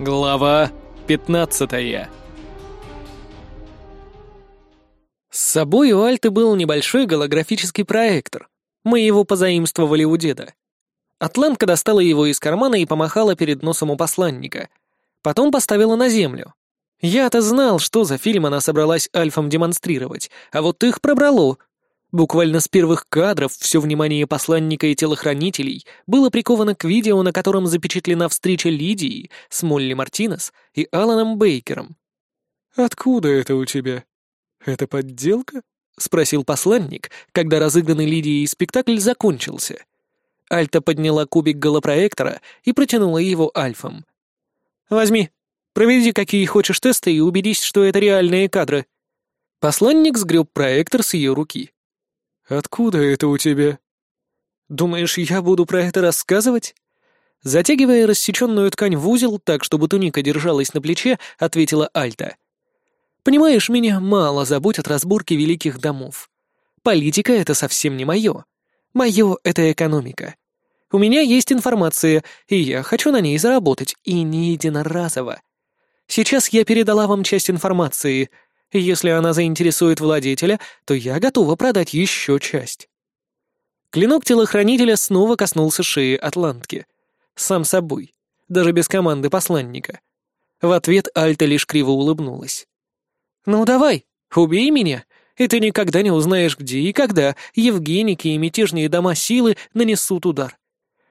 Глава 15 С собой у Альты был небольшой голографический проектор. Мы его позаимствовали у деда. Атлантка достала его из кармана и помахала перед носом у посланника. Потом поставила на землю. Я-то знал, что за фильм она собралась альфам демонстрировать, а вот их пробрало — Буквально с первых кадров все внимание посланника и телохранителей было приковано к видео, на котором запечатлена встреча Лидии с Молли Мартинес и Аланом Бейкером. «Откуда это у тебя? Это подделка?» — спросил посланник, когда разыгранный Лидией спектакль закончился. Альта подняла кубик голопроектора и протянула его альфам. «Возьми, проведи какие хочешь тесты и убедись, что это реальные кадры». Посланник сгреб проектор с ее руки. «Откуда это у тебя?» «Думаешь, я буду про это рассказывать?» Затягивая рассеченную ткань в узел так, чтобы туника держалась на плече, ответила Альта. «Понимаешь, меня мало заботят разборки великих домов. Политика — это совсем не мое. Мое — это экономика. У меня есть информация, и я хочу на ней заработать, и не единоразово. Сейчас я передала вам часть информации — если она заинтересует владетеля, то я готова продать еще часть. Клинок телохранителя снова коснулся шеи Атлантки. Сам собой, даже без команды посланника. В ответ Альта лишь криво улыбнулась. «Ну давай, убей меня, и ты никогда не узнаешь, где и когда Евгеники и мятежные дома силы нанесут удар.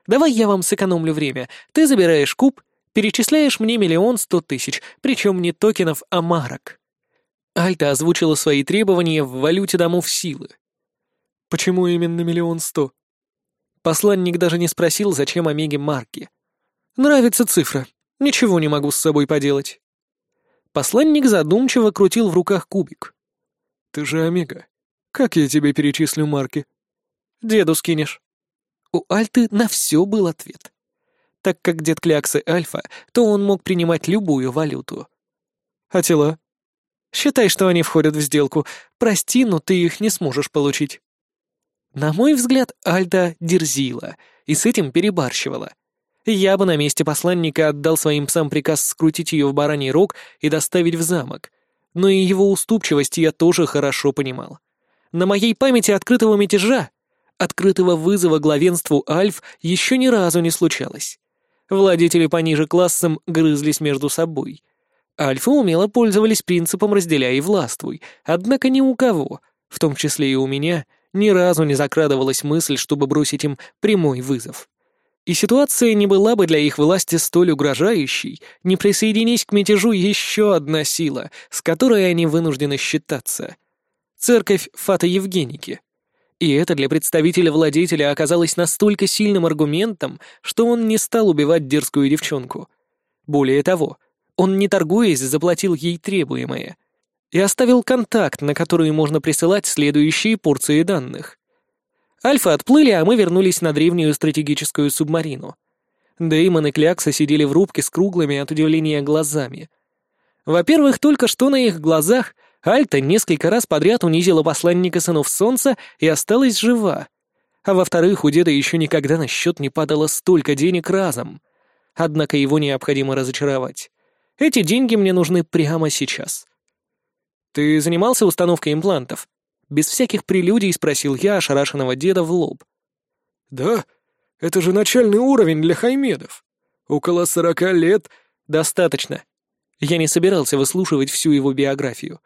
Давай я вам сэкономлю время. Ты забираешь куб, перечисляешь мне миллион сто тысяч, причем не токенов, а марок. Альта озвучила свои требования в валюте домов силы. «Почему именно миллион сто?» Посланник даже не спросил, зачем Омеге марки. «Нравится цифра. Ничего не могу с собой поделать». Посланник задумчиво крутил в руках кубик. «Ты же Омега. Как я тебе перечислю марки?» «Деду скинешь». У Альты на все был ответ. Так как дед Кляксы Альфа, то он мог принимать любую валюту. «А тела?» Считай, что они входят в сделку. Прости, но ты их не сможешь получить». На мой взгляд, Альда дерзила и с этим перебарщивала. Я бы на месте посланника отдал своим псам приказ скрутить ее в бараний рог и доставить в замок. Но и его уступчивость я тоже хорошо понимал. На моей памяти открытого мятежа, открытого вызова главенству Альф еще ни разу не случалось. Владетели пониже классом грызлись между собой. Альфа умело пользовались принципом «разделяй и властвуй», однако ни у кого, в том числе и у меня, ни разу не закрадывалась мысль, чтобы бросить им прямой вызов. И ситуация не была бы для их власти столь угрожающей, не присоединись к мятежу еще одна сила, с которой они вынуждены считаться. Церковь Фата Евгеники. И это для представителя-владетеля оказалось настолько сильным аргументом, что он не стал убивать дерзкую девчонку. Более того, он, не торгуясь, заплатил ей требуемое и оставил контакт, на который можно присылать следующие порции данных. Альфа отплыли, а мы вернулись на древнюю стратегическую субмарину. Деймон и Клякса сидели в рубке с круглыми от удивления глазами. Во-первых, только что на их глазах Альта несколько раз подряд унизила посланника сынов Солнца и осталась жива. А во-вторых, у деда еще никогда на счет не падало столько денег разом. Однако его необходимо разочаровать. Эти деньги мне нужны прямо сейчас. Ты занимался установкой имплантов? Без всяких прелюдий спросил я ошарашенного деда в лоб. Да, это же начальный уровень для хаймедов. Около сорока лет достаточно. Я не собирался выслушивать всю его биографию.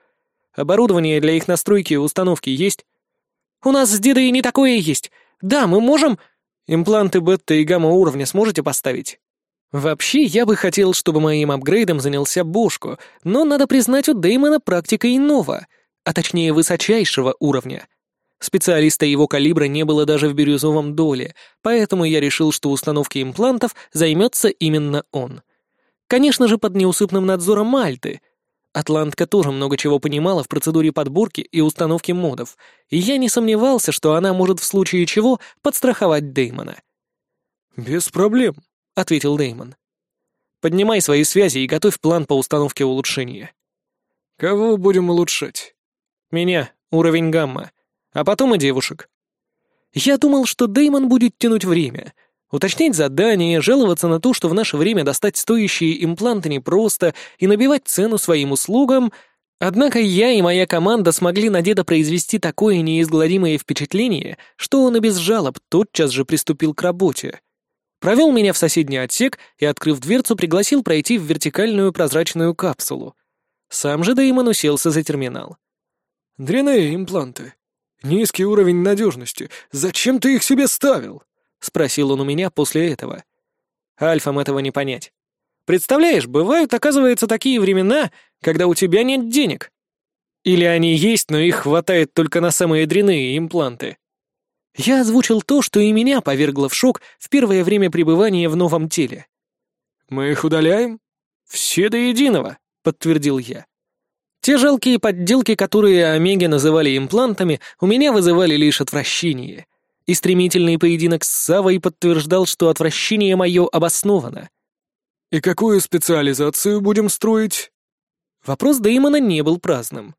Оборудование для их настройки и установки есть? У нас с дедой не такое есть. Да, мы можем... Импланты бета и гамма уровня сможете поставить? Вообще, я бы хотел, чтобы моим апгрейдом занялся Бошко, но, надо признать, у Дэймона практика иного, а точнее высочайшего уровня. Специалиста его калибра не было даже в бирюзовом доле, поэтому я решил, что установкой имплантов займется именно он. Конечно же, под неусыпным надзором Мальты. Атлантка тоже много чего понимала в процедуре подборки и установки модов, и я не сомневался, что она может в случае чего подстраховать Дэймона. «Без проблем», — ответил Деймон. «Поднимай свои связи и готовь план по установке улучшения». «Кого будем улучшать?» «Меня, уровень гамма, а потом и девушек». Я думал, что Деймон будет тянуть время. Уточнять задания, жаловаться на то, что в наше время достать стоящие импланты непросто, и набивать цену своим услугам. Однако я и моя команда смогли на деда произвести такое неизгладимое впечатление, что он и без жалоб тотчас же приступил к работе. Провел меня в соседний отсек и, открыв дверцу, пригласил пройти в вертикальную прозрачную капсулу. Сам же Дэймон уселся за терминал. «Дряные импланты. Низкий уровень надежности. Зачем ты их себе ставил?» — спросил он у меня после этого. Альфам этого не понять. Представляешь, бывают, оказывается, такие времена, когда у тебя нет денег. Или они есть, но их хватает только на самые дряные импланты. Я озвучил то, что и меня повергло в шок в первое время пребывания в новом теле. «Мы их удаляем?» «Все до единого», — подтвердил я. Те жалкие подделки, которые Омеги называли имплантами, у меня вызывали лишь отвращение и стремительный поединок с Савой подтверждал, что отвращение мое обосновано. «И какую специализацию будем строить?» Вопрос Дэймона не был праздным.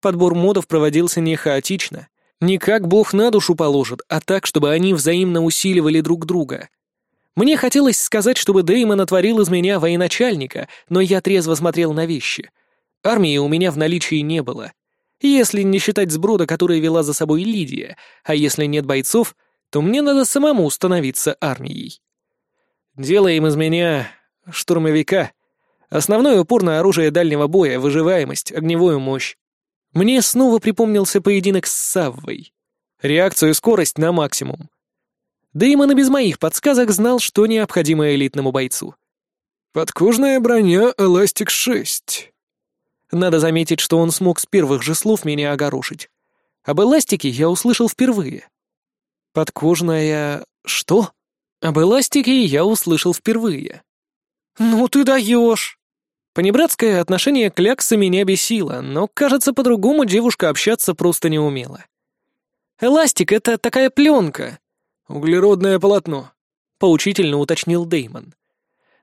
Подбор модов проводился не хаотично, не как бог на душу положит, а так, чтобы они взаимно усиливали друг друга. Мне хотелось сказать, чтобы Дэймон отворил из меня военачальника, но я трезво смотрел на вещи. Армии у меня в наличии не было — если не считать сброда, который вела за собой Лидия, а если нет бойцов, то мне надо самому становиться армией. Делаем из меня штурмовика. Основной упор на оружие дальнего боя, выживаемость, огневую мощь. Мне снова припомнился поединок с Саввой. Реакцию и скорость на максимум. Дэймон и без моих подсказок знал, что необходимо элитному бойцу. «Подкожная броня «Эластик-6». Надо заметить, что он смог с первых же слов меня огорошить. Об эластике я услышал впервые. Подкожная... что? Об эластике я услышал впервые. «Ну ты даешь!» Понебратское отношение к Лякса меня бесило, но, кажется, по-другому девушка общаться просто не умела. «Эластик — это такая пленка». «Углеродное полотно», — поучительно уточнил Деймон.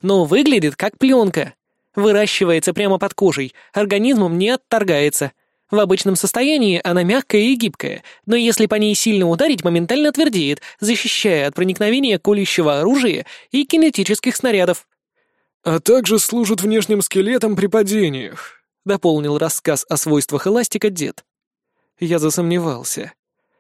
«Но выглядит как пленка. Выращивается прямо под кожей, организмом не отторгается. В обычном состоянии она мягкая и гибкая, но если по ней сильно ударить, моментально твердеет, защищая от проникновения колющего оружия и кинетических снарядов. «А также служит внешним скелетом при падениях», — дополнил рассказ о свойствах эластика дед. Я засомневался.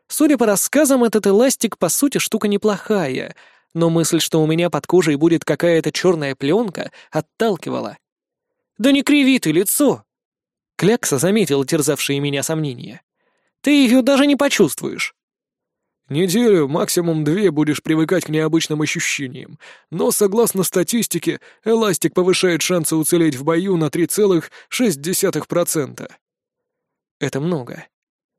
Судя по рассказам, этот эластик, по сути, штука неплохая, но мысль, что у меня под кожей будет какая-то черная пленка, отталкивала. «Да не криви ты лицо!» Клякса заметил терзавшие меня сомнения. «Ты ее даже не почувствуешь!» «Неделю, максимум две будешь привыкать к необычным ощущениям, но, согласно статистике, эластик повышает шансы уцелеть в бою на 3,6%. Это много.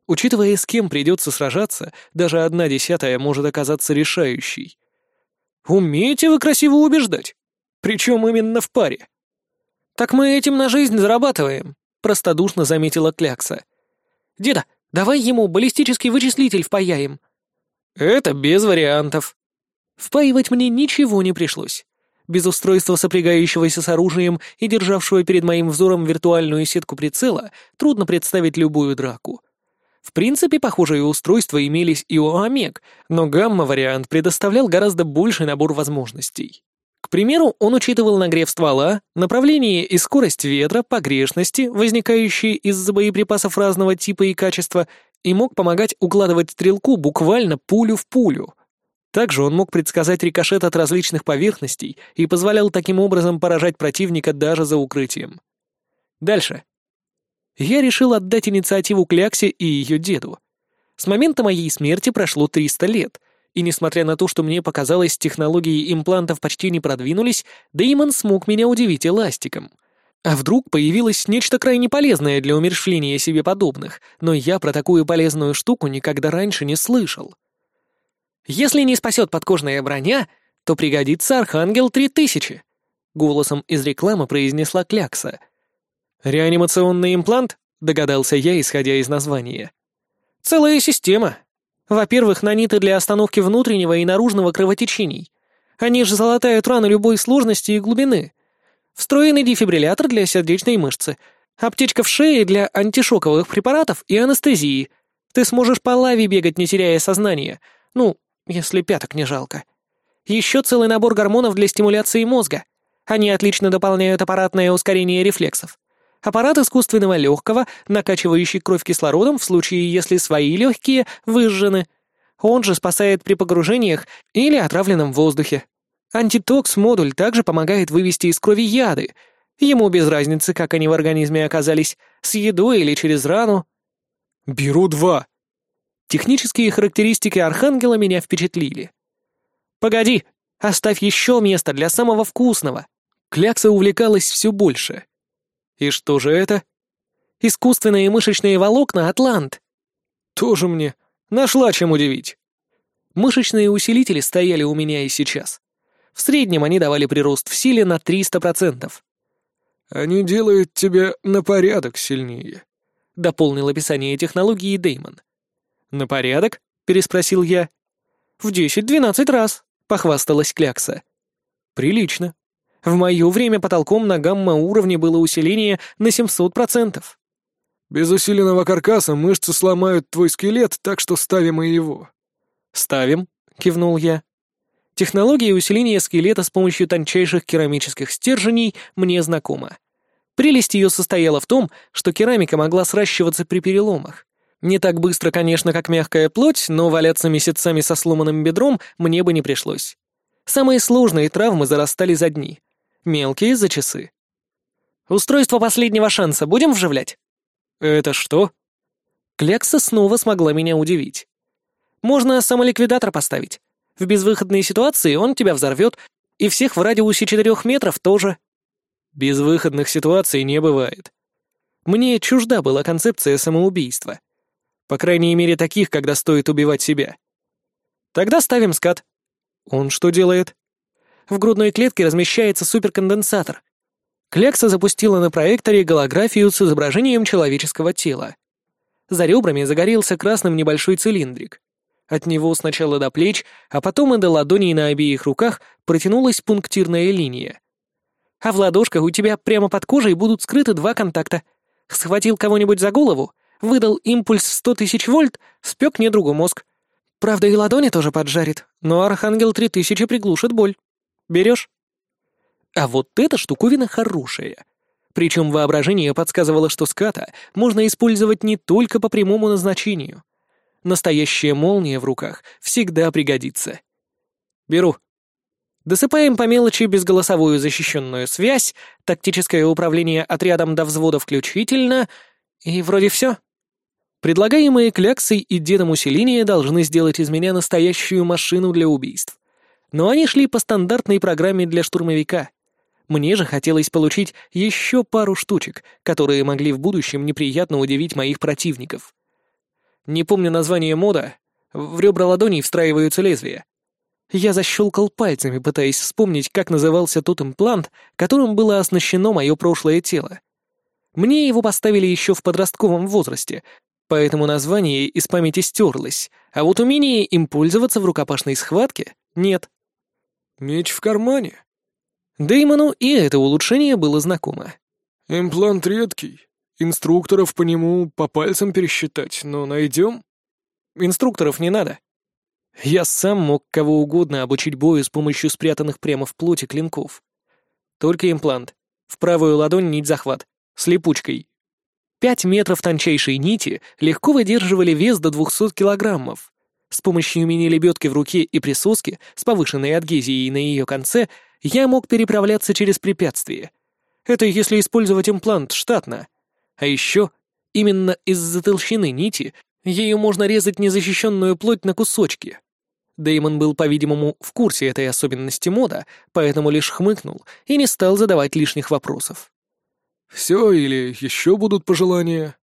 Учитывая, с кем придется сражаться, даже одна десятая может оказаться решающей. Умеете вы красиво убеждать? Причем именно в паре. «Так мы этим на жизнь зарабатываем», — простодушно заметила Клякса. «Деда, давай ему баллистический вычислитель впаяем». «Это без вариантов». Впаивать мне ничего не пришлось. Без устройства, сопрягающегося с оружием и державшего перед моим взором виртуальную сетку прицела, трудно представить любую драку. В принципе, похожие устройства имелись и у Омег, но гамма-вариант предоставлял гораздо больший набор возможностей. К примеру, он учитывал нагрев ствола, направление и скорость ветра, погрешности, возникающие из-за боеприпасов разного типа и качества, и мог помогать укладывать стрелку буквально пулю в пулю. Также он мог предсказать рикошет от различных поверхностей и позволял таким образом поражать противника даже за укрытием. Дальше. Я решил отдать инициативу Кляксе и ее деду. С момента моей смерти прошло 300 лет, и несмотря на то, что мне показалось, технологии имплантов почти не продвинулись, Деймон смог меня удивить эластиком. А вдруг появилось нечто крайне полезное для умерщвления себе подобных, но я про такую полезную штуку никогда раньше не слышал. Если не спасет подкожная броня, то пригодится Архангел 3000, голосом из рекламы произнесла Клякса. Реанимационный имплант? Догадался я, исходя из названия. Целая система, во-первых, наниты для остановки внутреннего и наружного кровотечений. Они же залатают раны любой сложности и глубины. Встроенный дефибриллятор для сердечной мышцы. Аптечка в шее для антишоковых препаратов и анестезии. Ты сможешь по лаве бегать, не теряя сознания. Ну, если пяток не жалко. Еще целый набор гормонов для стимуляции мозга. Они отлично дополняют аппаратное ускорение рефлексов. Аппарат искусственного легкого, накачивающий кровь кислородом в случае, если свои легкие выжжены. Он же спасает при погружениях или отравленном воздухе. Антитокс-модуль также помогает вывести из крови яды. Ему без разницы, как они в организме оказались, с едой или через рану. «Беру два». Технические характеристики Архангела меня впечатлили. «Погоди, оставь еще место для самого вкусного». Клякса увлекалась все больше. «И что же это?» «Искусственные мышечные волокна Атлант». «Тоже мне. Нашла чем удивить». Мышечные усилители стояли у меня и сейчас. В среднем они давали прирост в силе на 300%. «Они делают тебя на порядок сильнее», — дополнил описание технологии Деймон. «На порядок?» — переспросил я. «В десять-двенадцать раз», — похвасталась Клякса. «Прилично. В мое время потолком на гамма-уровне было усиление на 700%. Без усиленного каркаса мышцы сломают твой скелет, так что ставим и его». «Ставим», — кивнул я. Технология усиления скелета с помощью тончайших керамических стерженей мне знакома. Прелесть ее состояла в том, что керамика могла сращиваться при переломах. Не так быстро, конечно, как мягкая плоть, но валяться месяцами со сломанным бедром мне бы не пришлось. Самые сложные травмы зарастали за дни, мелкие — за часы. «Устройство последнего шанса будем вживлять?» «Это что?» Клякса снова смогла меня удивить. «Можно самоликвидатор поставить. В безвыходной ситуации он тебя взорвет, и всех в радиусе четырех метров тоже». «Безвыходных ситуаций не бывает». Мне чужда была концепция самоубийства. По крайней мере, таких, когда стоит убивать себя. Тогда ставим скат. Он что делает? В грудной клетке размещается суперконденсатор. Клякса запустила на проекторе голографию с изображением человеческого тела. За ребрами загорелся красным небольшой цилиндрик. От него сначала до плеч, а потом и до ладоней на обеих руках протянулась пунктирная линия. А в ладошках у тебя прямо под кожей будут скрыты два контакта. Схватил кого-нибудь за голову, выдал импульс в сто тысяч вольт, спек недругу мозг. Правда, и ладони тоже поджарит, но Архангел 3000 приглушит боль. Берешь? А вот эта штуковина хорошая. Причем воображение подсказывало, что ската можно использовать не только по прямому назначению. Настоящая молния в руках всегда пригодится. Беру. Досыпаем по мелочи безголосовую защищенную связь, тактическое управление отрядом до взвода включительно, и вроде все. Предлагаемые кляксой и дедом усиления должны сделать из меня настоящую машину для убийств. Но они шли по стандартной программе для штурмовика. Мне же хотелось получить еще пару штучек, которые могли в будущем неприятно удивить моих противников. Не помню название мода. В ребра ладоней встраиваются лезвия. Я защелкал пальцами, пытаясь вспомнить, как назывался тот имплант, которым было оснащено мое прошлое тело. Мне его поставили еще в подростковом возрасте, поэтому название из памяти стерлось, а вот умение им пользоваться в рукопашной схватке нет. «Меч в кармане». Деймону и это улучшение было знакомо. «Имплант редкий. Инструкторов по нему по пальцам пересчитать, но найдем?» «Инструкторов не надо. Я сам мог кого угодно обучить бою с помощью спрятанных прямо в плоти клинков. Только имплант. В правую ладонь нить захват. С липучкой. Пять метров тончайшей нити легко выдерживали вес до 200 килограммов. С помощью мини-лебедки в руке и присоски с повышенной адгезией на ее конце я мог переправляться через препятствия. Это если использовать имплант штатно. А еще, именно из-за толщины нити, ею можно резать незащищенную плоть на кусочки. Деймон был, по-видимому, в курсе этой особенности мода, поэтому лишь хмыкнул и не стал задавать лишних вопросов. «Все или еще будут пожелания?»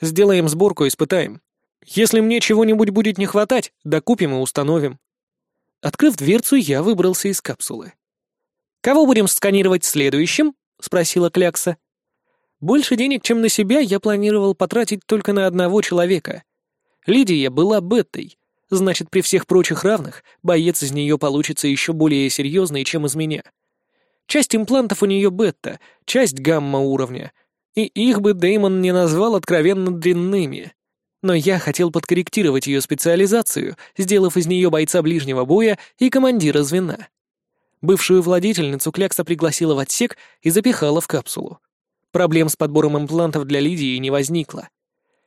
«Сделаем сборку, и испытаем. Если мне чего-нибудь будет не хватать, докупим и установим». Открыв дверцу, я выбрался из капсулы. «Кого будем сканировать следующим?» — спросила Клякса. Больше денег, чем на себя, я планировал потратить только на одного человека. Лидия была бетой, значит, при всех прочих равных боец из нее получится еще более серьезный, чем из меня. Часть имплантов у нее бета, часть гамма уровня, и их бы Деймон не назвал откровенно длинными. Но я хотел подкорректировать ее специализацию, сделав из нее бойца ближнего боя и командира звена. Бывшую владительницу Клякса пригласила в отсек и запихала в капсулу. Проблем с подбором имплантов для Лидии не возникло.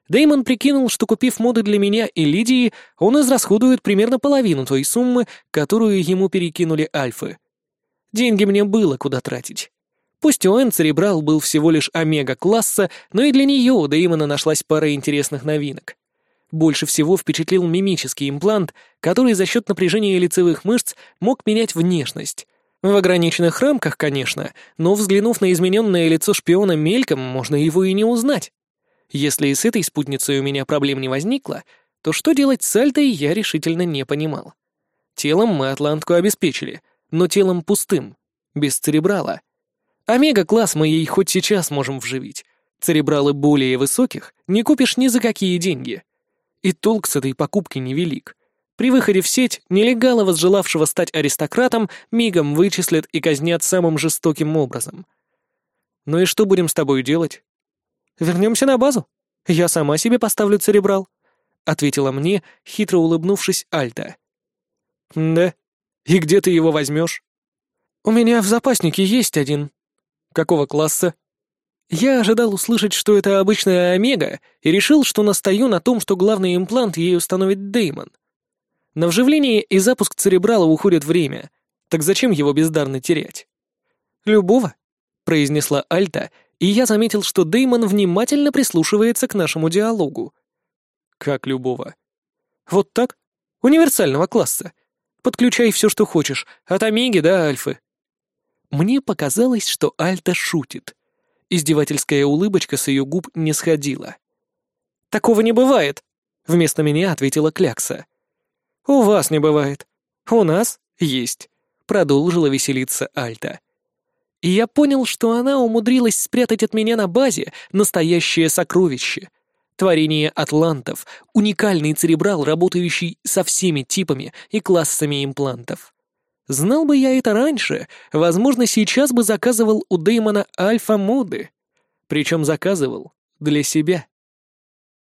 Дэймон прикинул, что купив моды для меня и Лидии, он израсходует примерно половину той суммы, которую ему перекинули Альфы. Деньги мне было куда тратить. Пусть Уэн Церебрал был всего лишь омега-класса, но и для нее у Дэймона нашлась пара интересных новинок. Больше всего впечатлил мимический имплант, который за счет напряжения лицевых мышц мог менять внешность. В ограниченных рамках, конечно, но взглянув на измененное лицо шпиона мельком, можно его и не узнать. Если и с этой спутницей у меня проблем не возникло, то что делать с Альтой я решительно не понимал. Телом мы Атлантку обеспечили, но телом пустым, без церебрала. Омега-класс мы ей хоть сейчас можем вживить. Церебралы более высоких не купишь ни за какие деньги. И толк с этой покупки невелик. При выходе в сеть нелегала, возжелавшего стать аристократом, мигом вычислят и казнят самым жестоким образом. Ну и что будем с тобой делать? Вернемся на базу. Я сама себе поставлю церебрал», — ответила мне, хитро улыбнувшись, Альта. «Да? И где ты его возьмешь?» «У меня в запаснике есть один». «Какого класса?» Я ожидал услышать, что это обычная Омега, и решил, что настаю на том, что главный имплант ей установит Деймон. На вживление и запуск церебрала уходит время, так зачем его бездарно терять? «Любого», — произнесла Альта, и я заметил, что Деймон внимательно прислушивается к нашему диалогу. Как любого. Вот так? Универсального класса. Подключай все, что хочешь, от Омеги до Альфы. Мне показалось, что Альта шутит. Издевательская улыбочка с ее губ не сходила. «Такого не бывает», — вместо меня ответила Клякса. «У вас не бывает. У нас есть», — продолжила веселиться Альта. И я понял, что она умудрилась спрятать от меня на базе настоящее сокровище. Творение атлантов, уникальный церебрал, работающий со всеми типами и классами имплантов. Знал бы я это раньше, возможно, сейчас бы заказывал у Дэймона альфа-моды. Причем заказывал для себя.